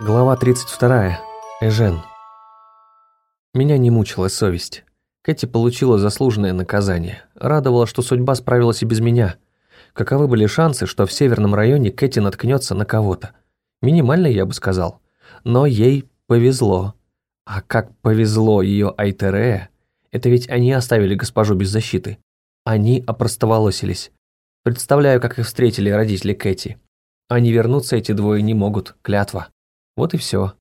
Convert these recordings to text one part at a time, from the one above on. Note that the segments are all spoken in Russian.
Глава 32. Эжен. Меня не мучила совесть. Кэти получила заслуженное наказание. Радовало, что судьба справилась и без меня. Каковы были шансы, что в северном районе Кэти наткнется на кого-то? Минимально, я бы сказал. Но ей повезло. А как повезло ее Айтере, это ведь они оставили госпожу без защиты. Они опростоволосились. Представляю, как их встретили родители Кэти. Они вернуться эти двое не могут, клятва. Вот и все.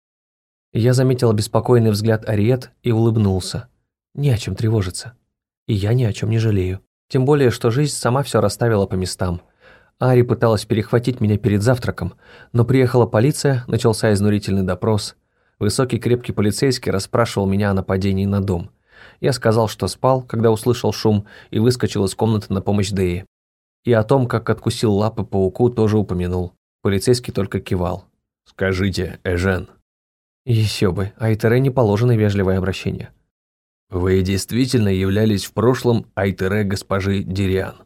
Я заметил беспокойный взгляд Ариет и улыбнулся. Не о чем тревожиться. И я ни о чем не жалею. Тем более, что жизнь сама все расставила по местам. Ари пыталась перехватить меня перед завтраком, но приехала полиция, начался изнурительный допрос. Высокий крепкий полицейский расспрашивал меня о нападении на дом. Я сказал, что спал, когда услышал шум, и выскочил из комнаты на помощь Дэи. И о том, как откусил лапы пауку, тоже упомянул. Полицейский только кивал. «Скажите, Эжен». Еще бы, Айтере не положено вежливое обращение. «Вы действительно являлись в прошлом Айтере госпожи Дириан?»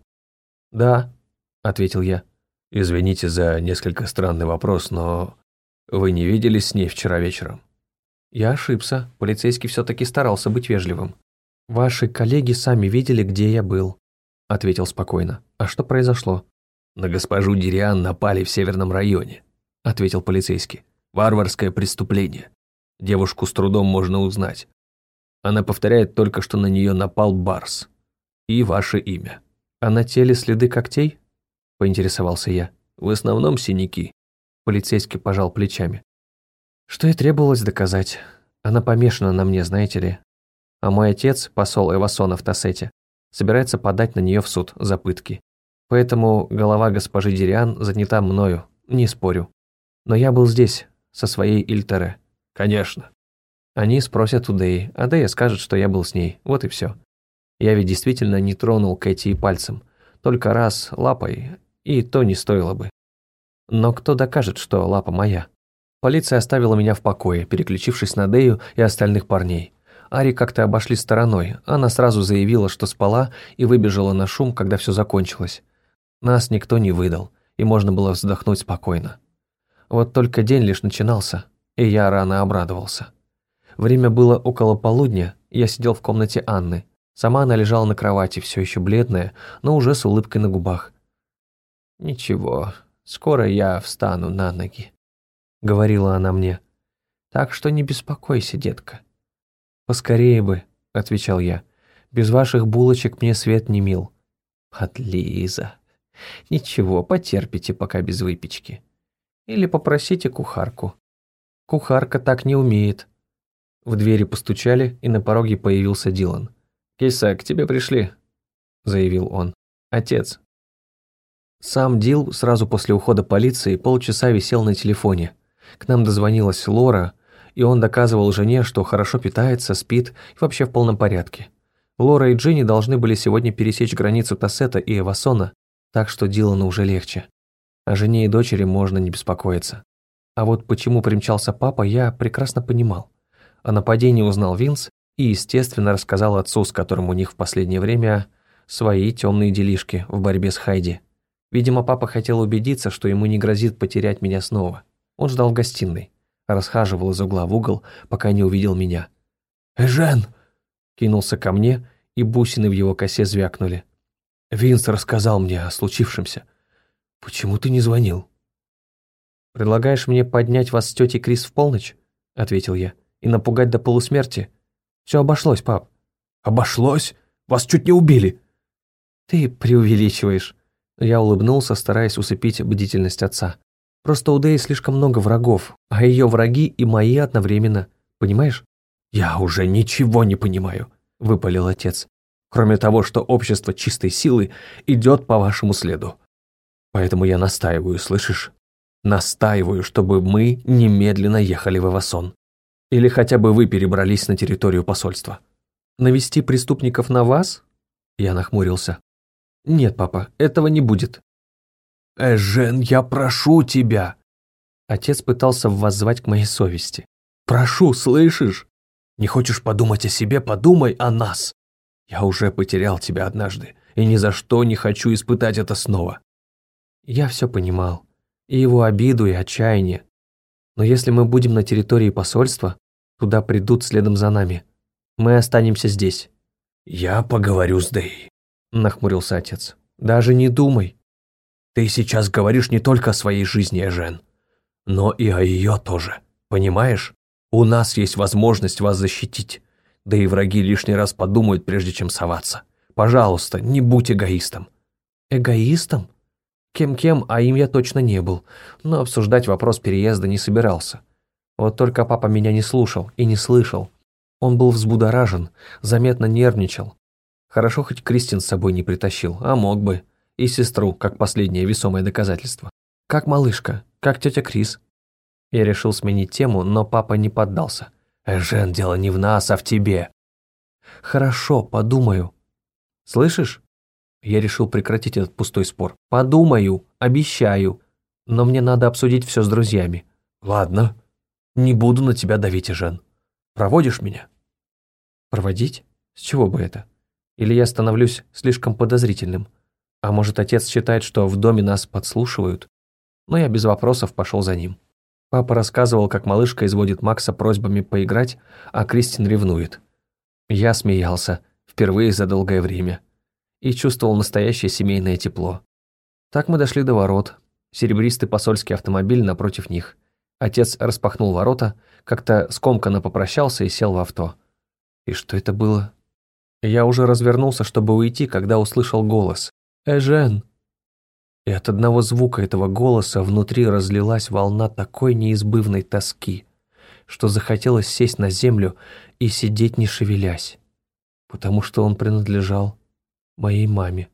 «Да», — ответил я. «Извините за несколько странный вопрос, но вы не виделись с ней вчера вечером?» Я ошибся, полицейский все-таки старался быть вежливым. «Ваши коллеги сами видели, где я был», — ответил спокойно. «А что произошло?» «На госпожу Дириан напали в северном районе», — ответил полицейский. «Варварское преступление. Девушку с трудом можно узнать. Она повторяет только, что на нее напал Барс. И ваше имя». «А на теле следы когтей?» — поинтересовался я. «В основном синяки». Полицейский пожал плечами. Что и требовалось доказать. Она помешана на мне, знаете ли. А мой отец, посол Эвасона в Тассете, собирается подать на нее в суд за пытки. Поэтому голова госпожи Дириан занята мною, не спорю. Но я был здесь, со своей Ильтере. Конечно. Они спросят у Дэи, а Дэя скажет, что я был с ней. Вот и все. Я ведь действительно не тронул Кэти пальцем. Только раз лапой, и то не стоило бы. Но кто докажет, что лапа моя? Полиция оставила меня в покое, переключившись на Дэю и остальных парней. Ари как-то обошли стороной, она сразу заявила, что спала и выбежала на шум, когда все закончилось. Нас никто не выдал, и можно было вздохнуть спокойно. Вот только день лишь начинался, и я рано обрадовался. Время было около полудня, я сидел в комнате Анны. Сама она лежала на кровати, все еще бледная, но уже с улыбкой на губах. «Ничего, скоро я встану на ноги», — говорила она мне. «Так что не беспокойся, детка». «Поскорее бы», — отвечал я. «Без ваших булочек мне свет не мил». «Подлиза. Ничего, потерпите пока без выпечки. Или попросите кухарку. Кухарка так не умеет». В двери постучали, и на пороге появился Дилан. «Киса, к тебе пришли», — заявил он. «Отец». Сам Дил сразу после ухода полиции полчаса висел на телефоне, к нам дозвонилась Лора, и он доказывал жене, что хорошо питается, спит и вообще в полном порядке. Лора и Джинни должны были сегодня пересечь границу Тассета и Эвасона, так что Дилану уже легче. О жене и дочери можно не беспокоиться. А вот почему примчался папа, я прекрасно понимал. О нападении узнал Винс и, естественно, рассказал отцу, с которым у них в последнее время свои темные делишки в борьбе с Хайди. Видимо, папа хотел убедиться, что ему не грозит потерять меня снова. Он ждал в гостиной, расхаживал из угла в угол, пока не увидел меня. «Эжен!» Кинулся ко мне, и бусины в его косе звякнули. «Винс рассказал мне о случившемся. Почему ты не звонил?» «Предлагаешь мне поднять вас с тетей Крис в полночь?» — ответил я. «И напугать до полусмерти? Все обошлось, пап». «Обошлось? Вас чуть не убили!» «Ты преувеличиваешь». Я улыбнулся, стараясь усыпить бдительность отца. Просто у Дэи слишком много врагов, а ее враги и мои одновременно. Понимаешь? Я уже ничего не понимаю, выпалил отец. Кроме того, что общество чистой силы идет по вашему следу. Поэтому я настаиваю, слышишь? Настаиваю, чтобы мы немедленно ехали в Эвасон. Или хотя бы вы перебрались на территорию посольства. Навести преступников на вас? Я нахмурился. Нет, папа, этого не будет. «Эжен, я прошу тебя!» Отец пытался воззвать к моей совести. «Прошу, слышишь? Не хочешь подумать о себе, подумай о нас. Я уже потерял тебя однажды, и ни за что не хочу испытать это снова». Я все понимал. И его обиду, и отчаяние. Но если мы будем на территории посольства, туда придут следом за нами. Мы останемся здесь». «Я поговорю с Дэй», – нахмурился отец. «Даже не думай. Ты сейчас говоришь не только о своей жизни, Эжен, но и о ее тоже. Понимаешь? У нас есть возможность вас защитить. Да и враги лишний раз подумают, прежде чем соваться. Пожалуйста, не будь эгоистом». «Эгоистом?» Кем-кем, а им я точно не был, но обсуждать вопрос переезда не собирался. Вот только папа меня не слушал и не слышал. Он был взбудоражен, заметно нервничал. Хорошо, хоть Кристин с собой не притащил, а мог бы. И сестру, как последнее весомое доказательство. Как малышка, как тетя Крис. Я решил сменить тему, но папа не поддался. «Эжен, дело не в нас, а в тебе». «Хорошо, подумаю». «Слышишь?» Я решил прекратить этот пустой спор. «Подумаю, обещаю. Но мне надо обсудить все с друзьями». «Ладно, не буду на тебя давить, Жен. Проводишь меня?» «Проводить? С чего бы это? Или я становлюсь слишком подозрительным? А может, отец считает, что в доме нас подслушивают?» Но я без вопросов пошел за ним. Папа рассказывал, как малышка изводит Макса просьбами поиграть, а Кристин ревнует. Я смеялся, впервые за долгое время и чувствовал настоящее семейное тепло. Так мы дошли до ворот. Серебристый посольский автомобиль напротив них. Отец распахнул ворота, как-то скомканно попрощался и сел в авто. И что это было? Я уже развернулся, чтобы уйти, когда услышал голос. «Эжен!» И от одного звука этого голоса внутри разлилась волна такой неизбывной тоски, что захотелось сесть на землю и сидеть не шевелясь, потому что он принадлежал моей маме.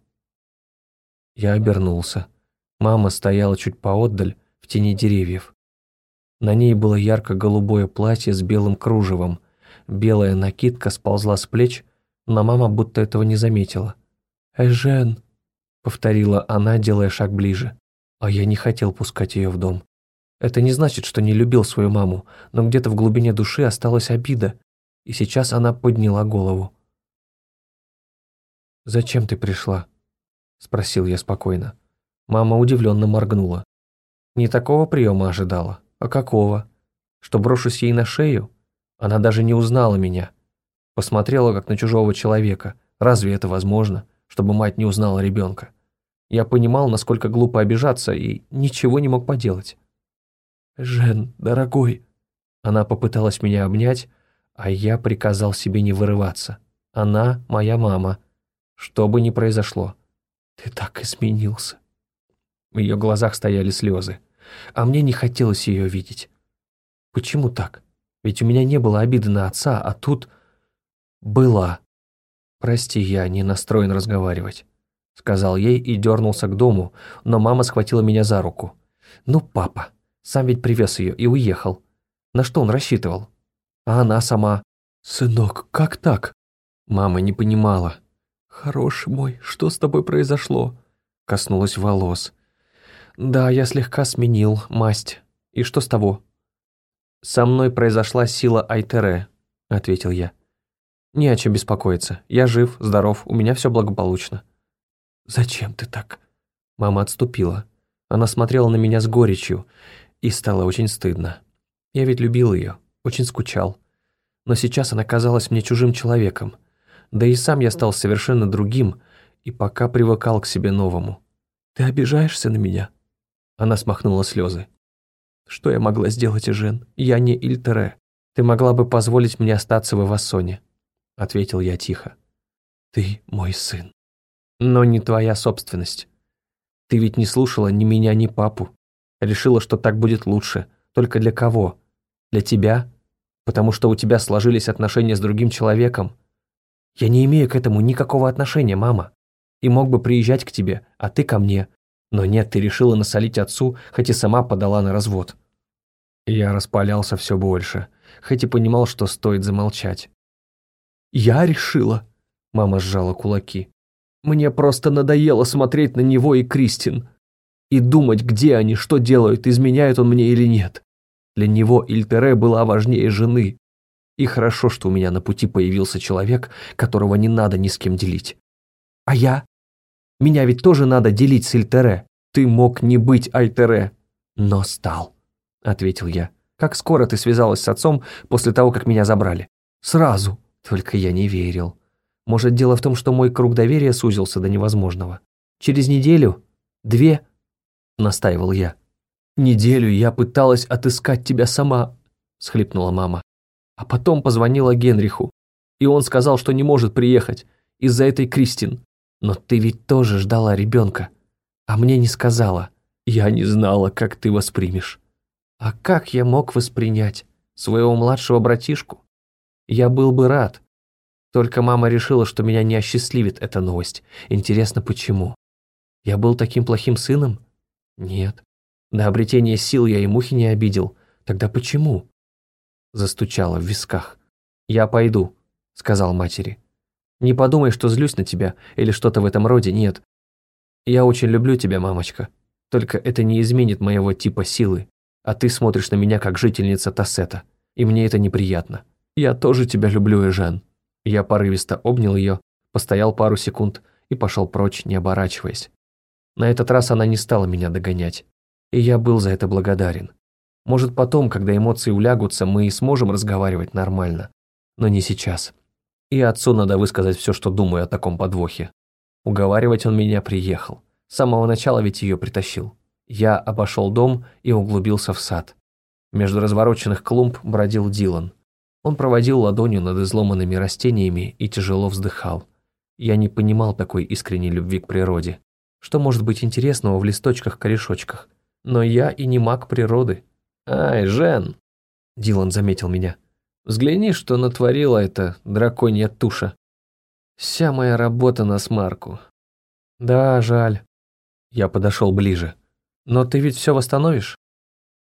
Я обернулся. Мама стояла чуть поотдаль, в тени деревьев. На ней было ярко-голубое платье с белым кружевом. Белая накидка сползла с плеч, но мама будто этого не заметила. «Эжен», — повторила она, делая шаг ближе. А я не хотел пускать ее в дом. Это не значит, что не любил свою маму, но где-то в глубине души осталась обида, и сейчас она подняла голову. «Зачем ты пришла?» – спросил я спокойно. Мама удивленно моргнула. Не такого приема ожидала, а какого? Что брошусь ей на шею? Она даже не узнала меня. Посмотрела, как на чужого человека. Разве это возможно, чтобы мать не узнала ребенка? Я понимал, насколько глупо обижаться, и ничего не мог поделать. «Жен, дорогой!» Она попыталась меня обнять, а я приказал себе не вырываться. Она моя мама, что бы ни произошло. Ты так изменился. В ее глазах стояли слезы. А мне не хотелось ее видеть. Почему так? Ведь у меня не было обиды на отца, а тут... Была. Прости, я не настроен разговаривать. Сказал ей и дернулся к дому, но мама схватила меня за руку. Ну, папа, сам ведь привез ее и уехал. На что он рассчитывал? А она сама... «Сынок, как так?» Мама не понимала. «Хороший мой, что с тобой произошло?» Коснулась волос. «Да, я слегка сменил масть. И что с того?» «Со мной произошла сила Айтере», — ответил я. «Не о чем беспокоиться. Я жив, здоров, у меня все благополучно». «Зачем ты так?» Мама отступила. Она смотрела на меня с горечью, и стало очень стыдно. Я ведь любил ее, очень скучал. Но сейчас она казалась мне чужим человеком. Да и сам я стал совершенно другим, и пока привыкал к себе новому. «Ты обижаешься на меня?» Она смахнула слезы. «Что я могла сделать, Жен? Я не Ильтере. Ты могла бы позволить мне остаться в Ивассоне», — ответил я тихо. «Ты мой сын. Но не твоя собственность. Ты ведь не слушала ни меня, ни папу. Решила, что так будет лучше. Только для кого? Для тебя? Потому что у тебя сложились отношения с другим человеком, я не имею к этому никакого отношения, мама. И мог бы приезжать к тебе, а ты ко мне. Но нет, ты решила насолить отцу, хоть и сама подала на развод. Я распалялся все больше, хоть и понимал, что стоит замолчать. «Я решила», — мама сжала кулаки. «Мне просто надоело смотреть на него и Кристин. И думать, где они, что делают, изменяет он мне или нет. Для него Ильтере была важнее жены. И хорошо, что у меня на пути появился человек, которого не надо ни с кем делить. А я? Меня ведь тоже надо делить с Ильтере. Ты мог не быть Альтере, но стал, ответил я. Как скоро ты связалась с отцом после того, как меня забрали?» «Сразу!» Только я не верил. Может, дело в том, что мой круг доверия сузился до невозможного. Через неделю? Две? Настаивал я. Неделю я пыталась отыскать тебя сама, схлипнула мама. А потом позвонила Генриху, и он сказал, что не может приехать из-за этой Кристин. Но ты ведь тоже ждала ребенка, а мне не сказала. Я не знала, как ты воспримешь. А как я мог воспринять своего младшего братишку? Я был бы рад. Только мама решила, что меня не осчастливит эта новость. Интересно, почему? Я был таким плохим сыном? Нет. До обретения сил я и мухи не обидел. Тогда почему? Застучала в висках. «Я пойду», — сказал матери. «Не подумай, что злюсь на тебя или что-то в этом роде, нет. Я очень люблю тебя, мамочка. Только это не изменит моего типа силы, а ты смотришь на меня как жительница Тассета, и мне это неприятно. Я тоже тебя люблю, Эжен». Я порывисто обнял ее, постоял пару секунд и пошел прочь, не оборачиваясь. На этот раз она не стала меня догонять, и я был за это благодарен. Может, потом, когда эмоции улягутся, мы и сможем разговаривать нормально, но не сейчас. И отцу надо высказать все, что думаю о таком подвохе. Уговаривать он меня приехал. С самого начала ведь ее притащил. Я обошел дом и углубился в сад. Между развороченных клумб бродил Дилан – он проводил ладонью над изломанными растениями и тяжело вздыхал. Я не понимал такой искренней любви к природе. Что может быть интересного в листочках-корешочках? Но я и не маг природы. «Ай, Жен!» Дилан заметил меня. «Взгляни, что натворила эта драконья туша. Вся моя работа на смарку». «Да, жаль». Я подошел ближе. «Но ты ведь все восстановишь?»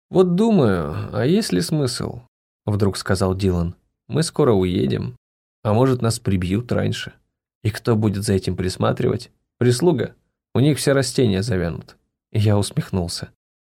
«Вот думаю, а есть ли смысл? — вдруг сказал Дилан. «Мы скоро уедем. А может, нас прибьют раньше. И кто будет за этим присматривать? Прислуга? У них все растения завянут». Я усмехнулся.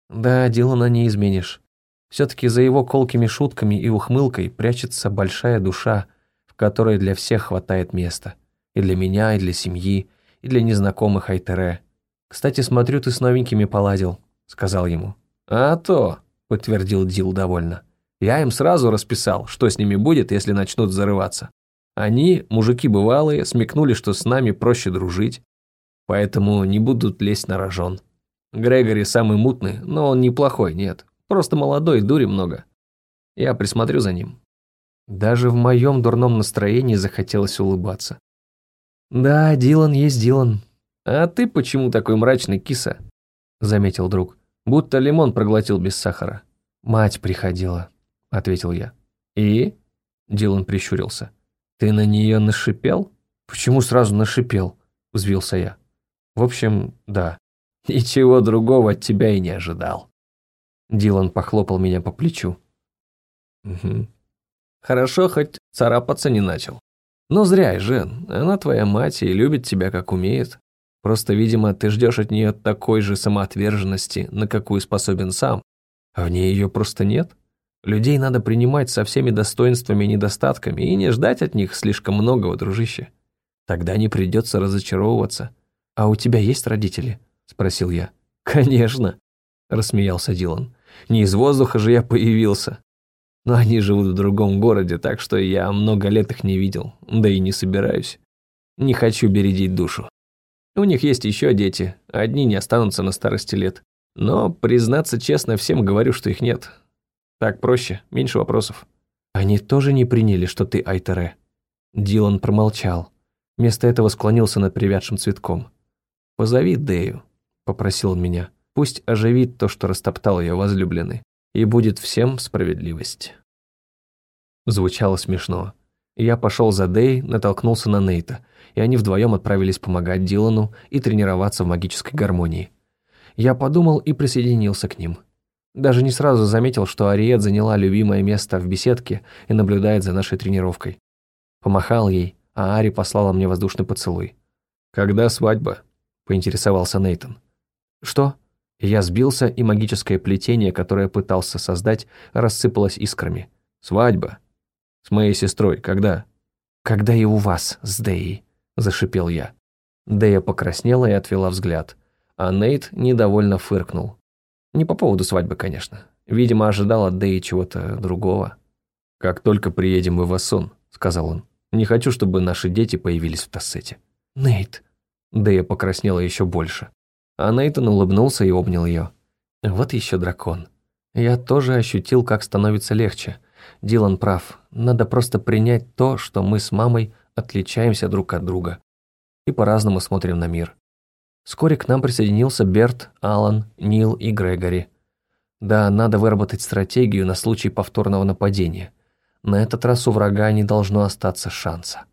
«Да, Дилана не изменишь. Все-таки за его колкими шутками и ухмылкой прячется большая душа, в которой для всех хватает места. И для меня, и для семьи, и для незнакомых Айтере. Кстати, смотрю, ты с новенькими поладил», — сказал ему. «А то», — подтвердил Дил довольно. Я им сразу расписал, что с ними будет, если начнут зарываться. Они, мужики бывалые, смекнули, что с нами проще дружить, поэтому не будут лезть на рожон. Грегори самый мутный, но он неплохой, нет. Просто молодой, дури много. Я присмотрю за ним. Даже в моем дурном настроении захотелось улыбаться. «Да, Дилан есть Дилан. А ты почему такой мрачный, киса?» Заметил друг. Будто лимон проглотил без сахара. Мать приходила ответил я. «И?» – Дилан прищурился. «Ты на нее нашипел?» «Почему сразу нашипел?» – взвился я. «В общем, да. Ничего другого от тебя и не ожидал». Дилан похлопал меня по плечу. «Угу. Хорошо, хоть царапаться не начал. Но зря, Жен, она твоя мать и любит тебя как умеет. Просто, видимо, ты ждешь от нее такой же самоотверженности, на какую способен сам, а в ней ее просто нет». Людей надо принимать со всеми достоинствами и недостатками и не ждать от них слишком многого, дружище. Тогда не придется разочаровываться. «А у тебя есть родители?» – спросил я. «Конечно», – рассмеялся Дилан. «Не из воздуха же я появился. Но они живут в другом городе, так что я много лет их не видел, да и не собираюсь. Не хочу бередить душу. У них есть еще дети, одни не останутся на старости лет. Но, признаться честно, всем говорю, что их нет. Так проще, меньше вопросов. Они тоже не приняли, что ты Айтере. Дилан промолчал. Вместо этого склонился над привядшим цветком. «Позови Дэю», — попросил он меня. «Пусть оживит то, что растоптал ее возлюбленный, и будет всем справедливость». Звучало смешно. Я пошел за Дэй, натолкнулся на Нейта, и они вдвоем отправились помогать Дилану и тренироваться в магической гармонии. Я подумал и присоединился к ним. Даже не сразу заметил, что Ариет заняла любимое место в беседке и наблюдает за нашей тренировкой. Помахал ей, а Ари послала мне воздушный поцелуй. «Когда свадьба?» – поинтересовался Нейтон. «Что?» Я сбился, и магическое плетение, которое пытался создать, рассыпалось искрами. «Свадьба? С моей сестрой, когда?» «Когда и у вас, с Дэей», – зашипел я. Дэя покраснела и отвела взгляд, а Нейт недовольно фыркнул. Не по поводу свадьбы, конечно. Видимо, ожидал от Дэи чего-то другого. «Как только приедем в Ивасон», — сказал он, — «не хочу, чтобы наши дети появились в Тассете». «Нейт». Дэя покраснела еще больше. А Нейтан улыбнулся и обнял ее. «Вот еще дракон. Я тоже ощутил, как становится легче. Дилан прав. Надо просто принять то, что мы с мамой отличаемся друг от друга. И по-разному смотрим на мир. Вскоре к нам присоединился Берт, Алан, Нил и Грегори. Да, надо выработать стратегию на случай повторного нападения. На этот раз у врага не должно остаться шанса.